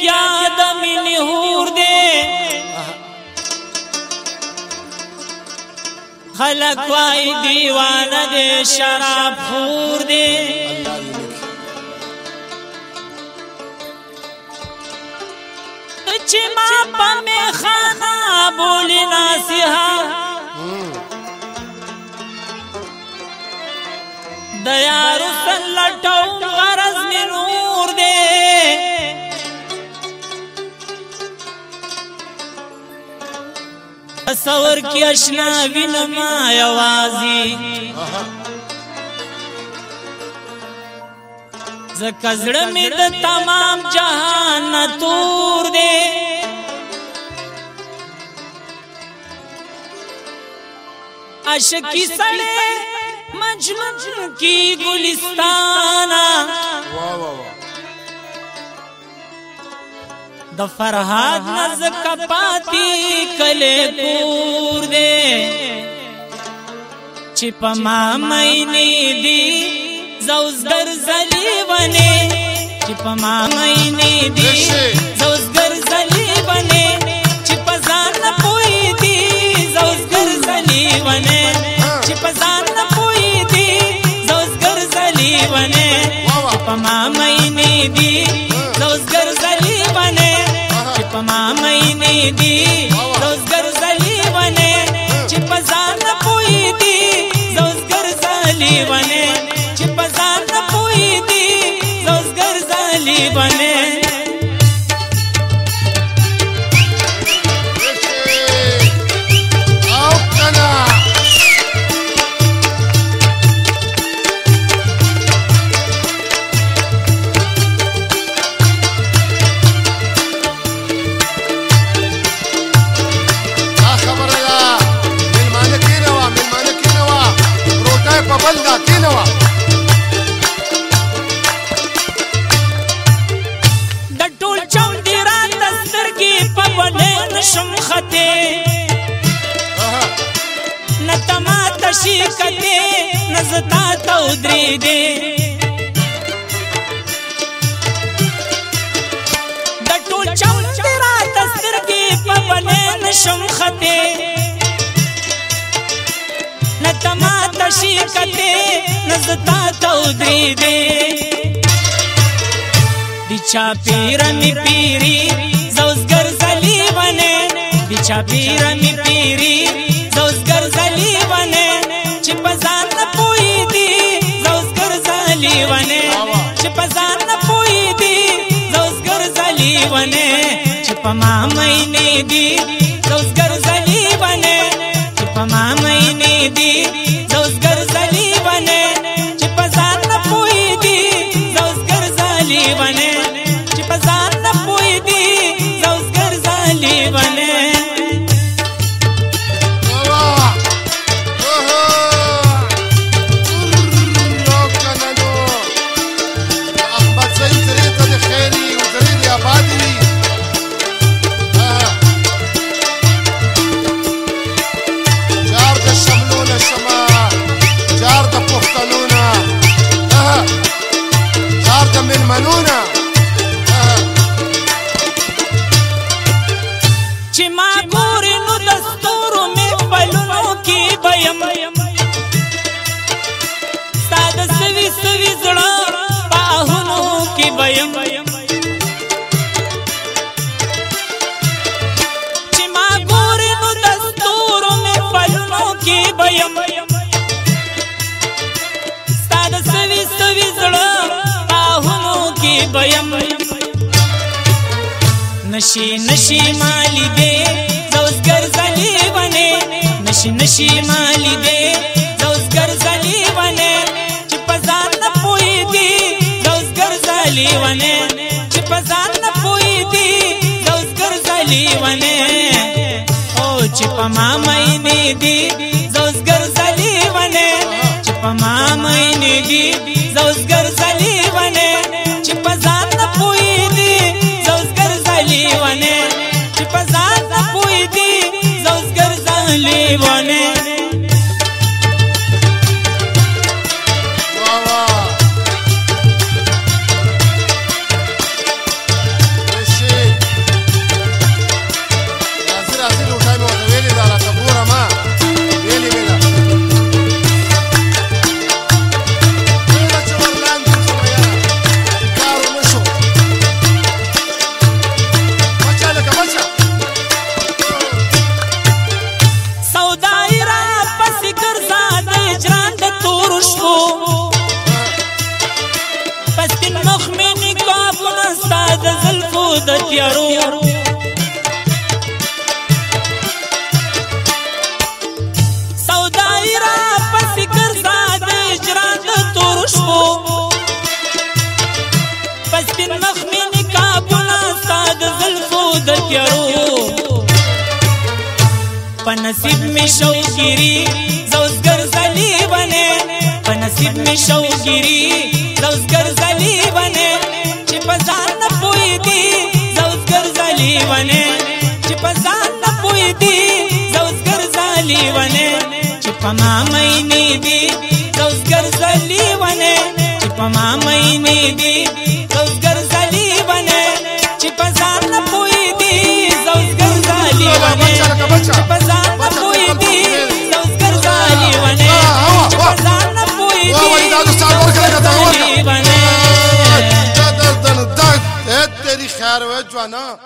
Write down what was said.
بیا د مینې هور دی خلق وای دیوانه دی شراب خور دی چې ما په می خانه بولی نصیحت د یارو سلټو غرض می نور دی تصور کې آشنا وینما یوازي زکه زړه مې د تمام جهان تور دی عاشقي سړې مجنون کې ګلستانه واه واه د فرهاد نز کپاتی کله کور دے چې پما مینه دی زوز در زلی ونه چې پما مینه دی زوز در زلی ونه چې پزان نه پوي دی زوز در زلی ونه چې پزان نه پوي دی زوز در زلی ونه پما مینه دی زوز در زلی ونه उपमा दी रोजगार झाली वने चिपजान पोई दी रोजगार झाली वने चिपजान पोई दी रोजगार झाली वने نشم خطه نتما تشی کته نزتا تو درې دې د ټول چم تیرا تستر کې پونه نشم خطه نتما تشی کته نزتا تو درې دې دي چا پیرن پیری زوزګ چاپیر می پیری زوزګر زلی ونه چې پزان نه پوي دي زوزګر زلی ونه چې پزان نه پوي دي زوزګر زلی ونه چې پما مینه دي زوزګر زلی ونه چې پما مینه دي زوزګر زلی ونه چې پزان نه پوي دي زوزګر زلی ونه چې پزان نه پوي دي زوزګر زلی ونه ده مېلمنونه چې ما ګورې نو د ستورو مې پلونو کې بیم ستا د سوي سوي زړه باهونو کې بیم بیم ستا د سوي سوي زړه کې بیم نشي نشي مالی دې زوسګر زلي ونه نشي نشي مالی دې زوسګر زلي ونه چې پزان نه پوي دي زوسګر زلي ونه چې پزان نه پوي دي زوسګر زلي ونه او چې پما مې نه دي زوسګر زلي ونه چې پما مې نه دي زوسګر زلي ونه فکر زاده جران د تور شپو پس تن مخ مې نکافونه ستاد زلفو د تیارو سودای را پس فکر زاده جران د تور شپو پس تن مخ مې نکافونه ستاد زلفو د تیارو په نصیب می شوقیری نصیب می شوګری زوسګر زلی ونه چې په ځان نه پوي دي زوسګر زلی ونه چې په ځان نه پوي دي زوسګر زلی ونه چې په ما مې نه دي زوسګر زلی ونه چې په ما مې نه دي 转呢？